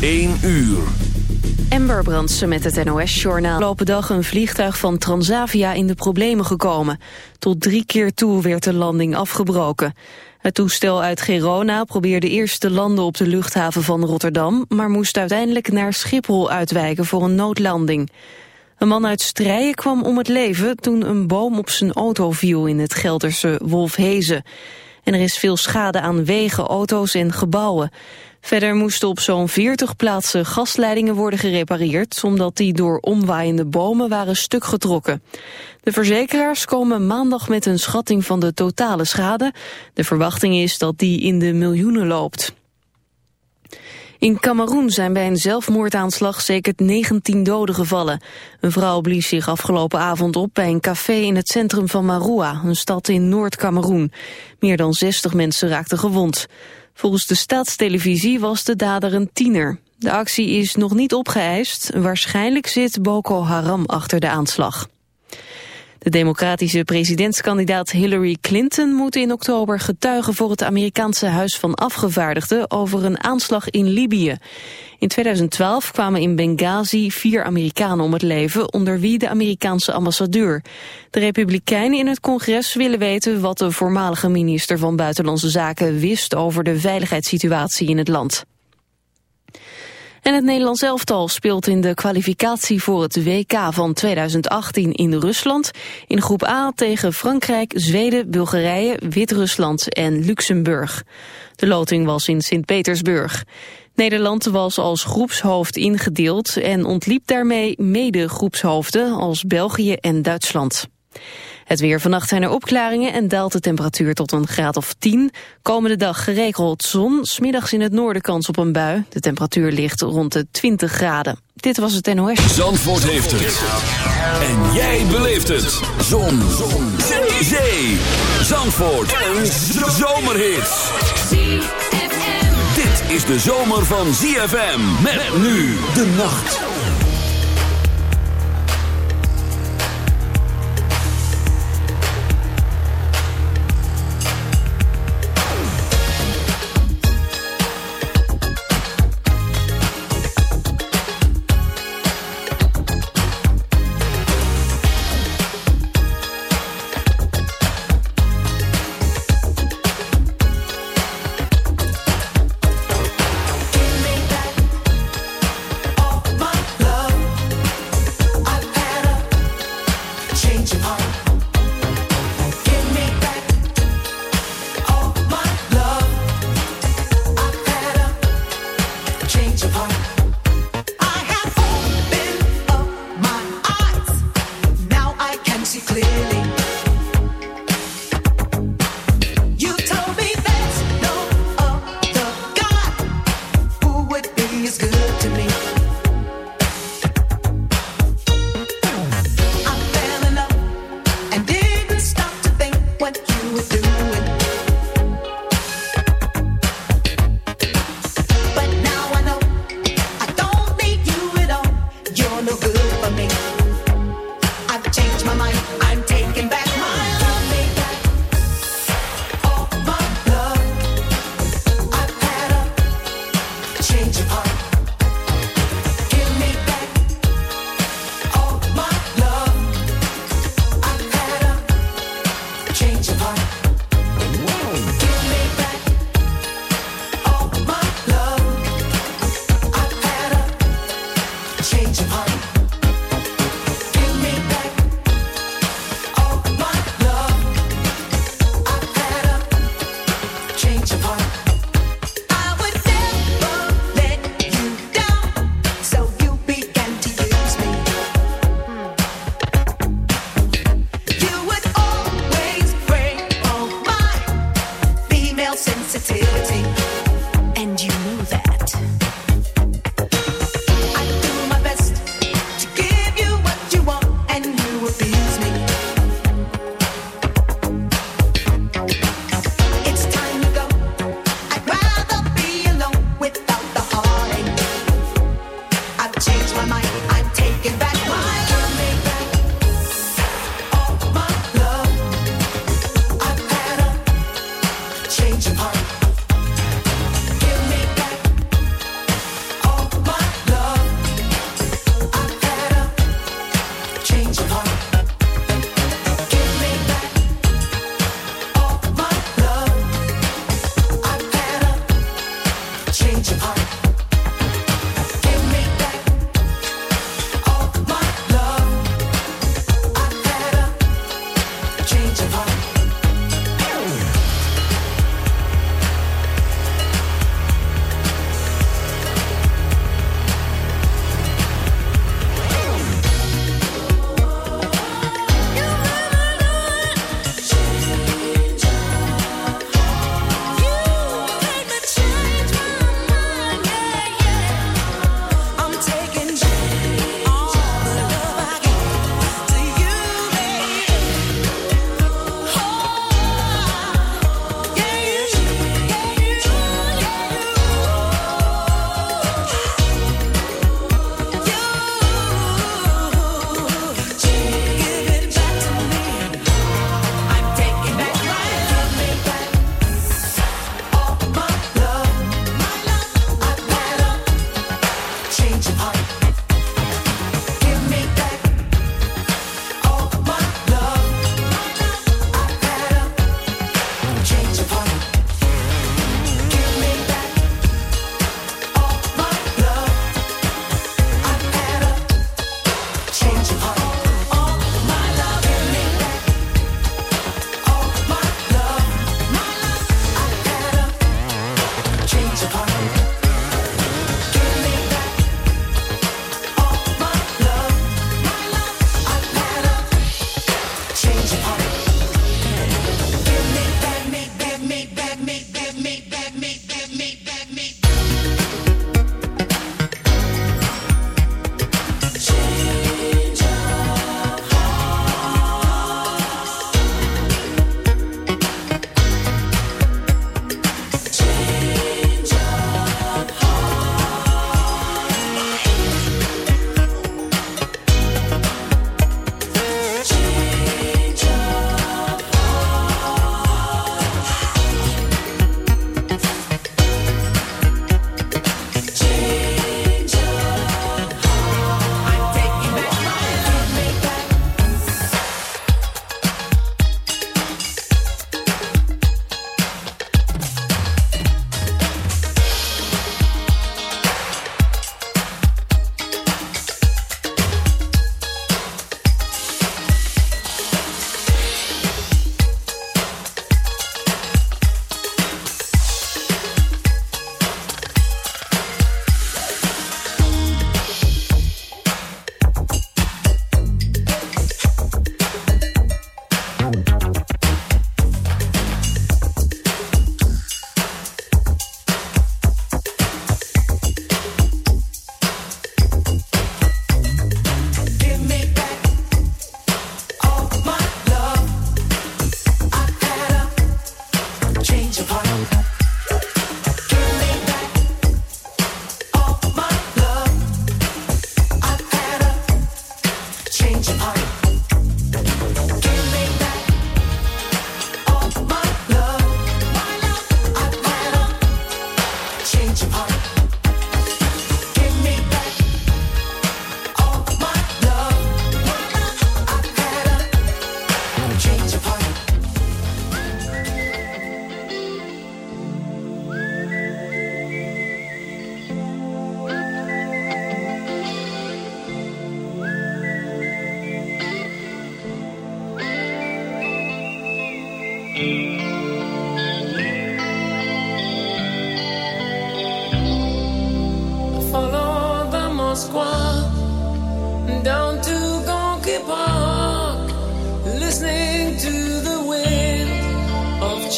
1 uur. Ember Brandsen met het NOS-journaal. Lopen dag een vliegtuig van Transavia in de problemen gekomen. Tot drie keer toe werd de landing afgebroken. Het toestel uit Girona probeerde eerst te landen op de luchthaven van Rotterdam... maar moest uiteindelijk naar Schiphol uitwijken voor een noodlanding. Een man uit Strijen kwam om het leven toen een boom op zijn auto viel in het Gelderse Wolfhezen. En er is veel schade aan wegen, auto's en gebouwen. Verder moesten op zo'n 40 plaatsen gasleidingen worden gerepareerd... omdat die door omwaaiende bomen waren stuk getrokken. De verzekeraars komen maandag met een schatting van de totale schade. De verwachting is dat die in de miljoenen loopt. In Cameroen zijn bij een zelfmoordaanslag zeker 19 doden gevallen. Een vrouw blies zich afgelopen avond op bij een café in het centrum van Maroua, een stad in Noord-Cameroen. Meer dan 60 mensen raakten gewond. Volgens de staatstelevisie was de dader een tiener. De actie is nog niet opgeëist. Waarschijnlijk zit Boko Haram achter de aanslag. De democratische presidentskandidaat Hillary Clinton moet in oktober getuigen voor het Amerikaanse Huis van Afgevaardigden over een aanslag in Libië. In 2012 kwamen in Benghazi vier Amerikanen om het leven, onder wie de Amerikaanse ambassadeur. De Republikeinen in het congres willen weten wat de voormalige minister van Buitenlandse Zaken wist over de veiligheidssituatie in het land. En het Nederlands elftal speelt in de kwalificatie voor het WK van 2018 in Rusland. In groep A tegen Frankrijk, Zweden, Bulgarije, Wit-Rusland en Luxemburg. De loting was in Sint-Petersburg. Nederland was als groepshoofd ingedeeld en ontliep daarmee mede groepshoofden als België en Duitsland. Het weer vannacht zijn er opklaringen en daalt de temperatuur tot een graad of 10. Komende dag geregeld zon, smiddags in het noorden kans op een bui. De temperatuur ligt rond de 20 graden. Dit was het NOS. Zandvoort heeft het. En jij beleeft het. Zon. zon. Zee. Zee. Zandvoort. Een zomerhit. Dit is de zomer van ZFM. Met nu de nacht.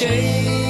change.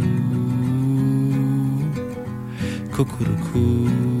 cuckoo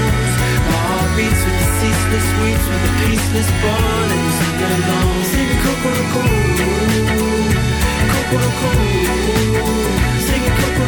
Beats with the ceaseless weeps, with the peaceless burning, sing along, sing coco coco. Sing coco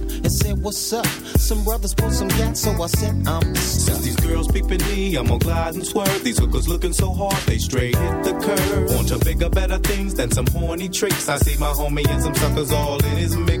and said, what's up? Some brothers pulled some gas, so I said, I'm Since these girls peeping me, I'm gonna glide and swerve. These hookers looking so hard, they straight hit the curve. Want to bigger, better things than some horny tricks. I see my homie and some suckers all in his mix.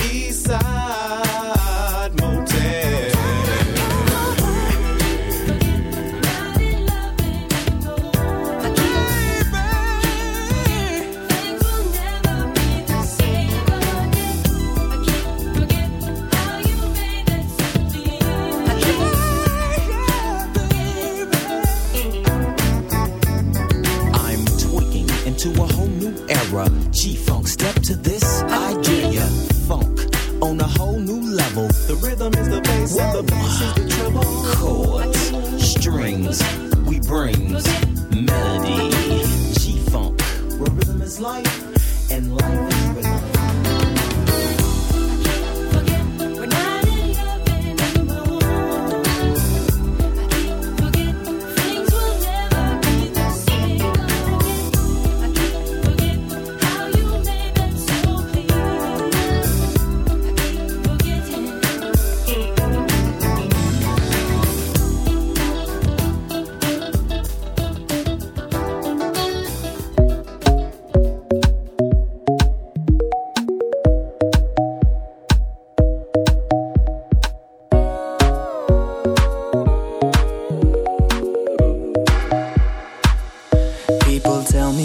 The rhythm is the bass and the bass is the treble. Chords, strings, we bring melody. G-Funk, where rhythm is life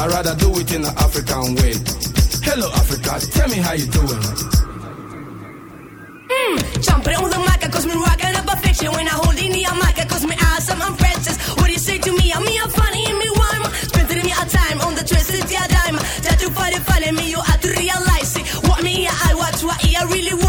I'd rather do it in an African way. Hello, Africa, tell me how you doing. Mm, jumping on the mic, cause me rockin' up a fiction. When I hold in the mic, cause me awesome, I'm princess. What do you say to me? I'm me, I'm funny, and me rhyme. Spending me a time on the twisted dime. That you find it funny, me, you have to realize it. What me, I watch, what I really want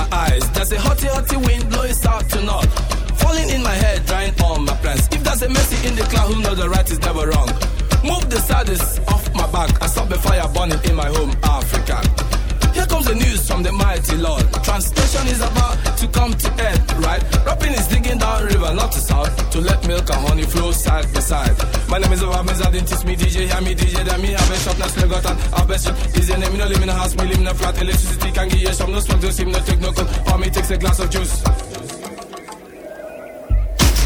my eyes. There's a hotty, hotty wind blowing south to north, falling in my head, drying all my plans. If there's a mercy in the cloud, who knows the right is never wrong. Move the saddest off my back I stop the fire burning in my home, Africa. Here comes the news from the mighty Lord. Translation is about to come to end, down river, to let milk and honey flow side by side. My name is Obamiz, I didn't teach me DJ, hear me DJ, then me have a shop, now slug out and have a shop. Is your name, me no live in a house, me live in a flat, electricity can give you shop, no smoke, no steam, no take no cold, or me takes a glass of juice.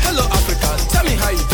Hello Africa, tell me how you doing.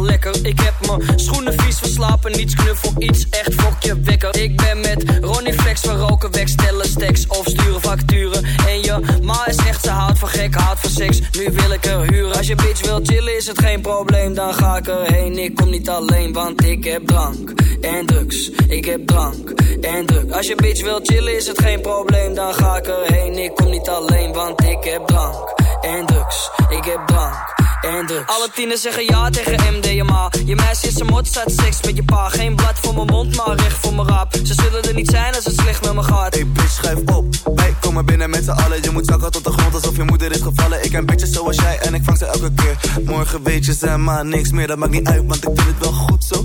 lekker, ik heb mijn schoenen vies verslapen. Niets knuffel, iets echt fokje wekker. Ik ben met Ronnie Flex, we roken weg, stellen stacks of sturen facturen. En je ma is echt, ze houdt van gek, houdt van seks. Nu wil ik er huren. Als je bitch wil chillen is het geen probleem, dan ga ik erheen. Ik kom niet alleen, want ik heb drank en drugs. Ik heb drank en drugs. Als je bitch wil chillen is het geen probleem, dan ga ik erheen. Ik kom niet alleen, want ik heb drank en drugs. Ik heb drank Alle tieners zeggen ja tegen MDMA. Je meisje is een mot, staat seks met je pa. Geen blad voor mijn mond, maar recht voor mijn rap. Ze zullen er niet zijn als het slecht met me gaat. Hey bitch, schuif op. Wij komen binnen met z'n allen. Je moet zakken tot de grond alsof je moeder is gevallen. Ik ken bitches zoals jij en ik vang ze elke keer. Morgen weet je ze maar niks meer, dat maakt niet uit, want ik vind het wel goed zo.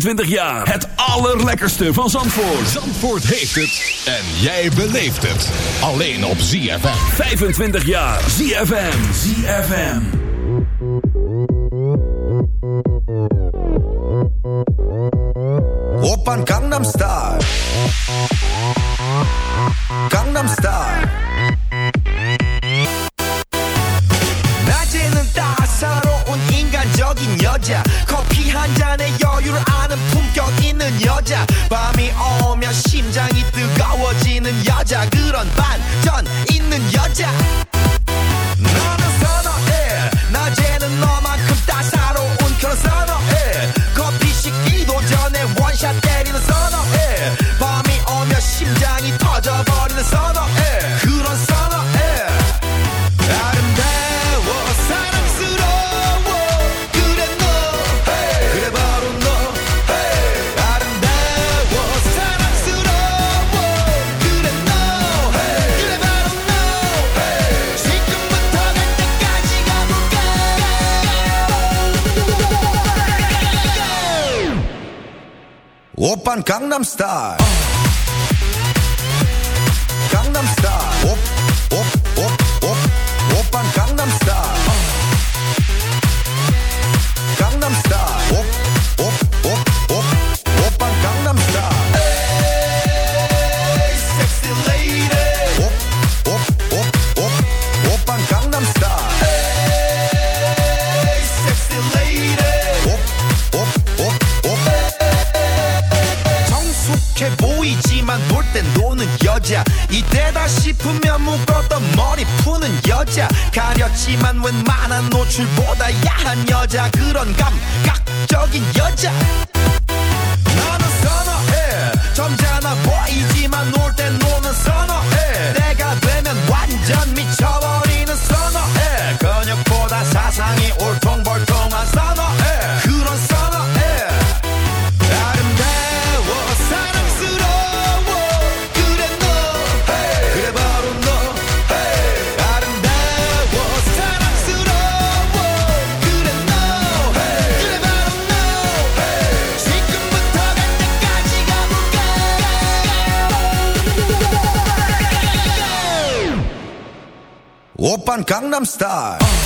25 jaar. Het allerlekkerste van Zandvoort. Zandvoort heeft het. En jij beleeft het. Alleen op ZFM. 25 jaar. ZFM. ZFM. Op aan Gangnam Style. star. Open Gangnam Style.